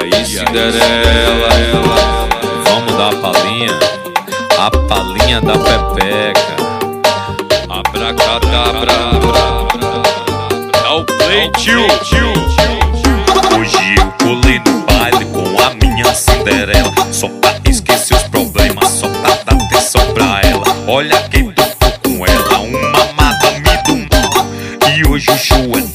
aí, Cinderela, vamos dar a palhinha, a palhinha da pepeca. Abracadabra, dá o play, tio. Hoje eu colei no baile com a minha Cinderela. Só pra esquecer os problemas, só pra dar atenção pra ela. Olha quem tocou com ela, uma madame do mal E hoje o show é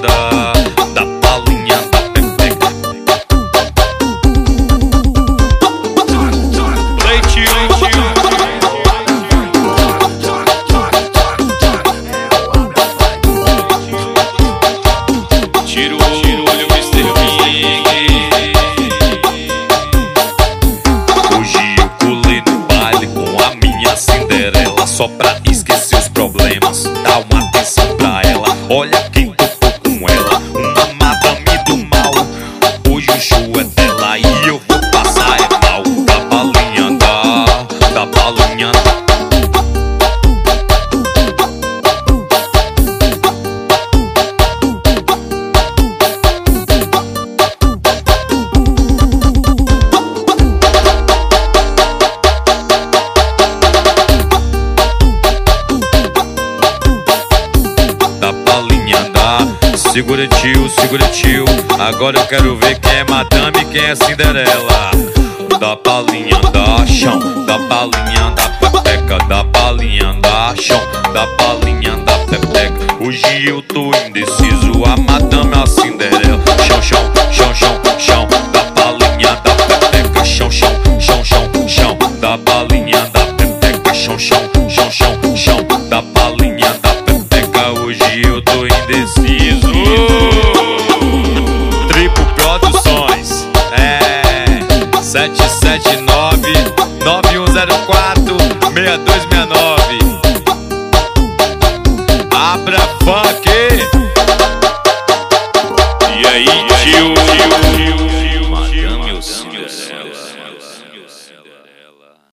da, balinha da pepeca tio, tio. Tira o olho, Mr. Segura tio, segura tio. Agora eu quero ver quem é madame e quem é Cinderela. Da balinha da chão Da balinha da pepeca Da balinha da chão Da balinha da pepeca. Hoje eu tô indeciso A madame é a Cinderela. Chão, chão, chão, chão, chão Da balinha da pepeca. Chão, chão, chão, chão, chão Da balinha da pepeca. Chão, chão, 779 9104 6269 Abra fã.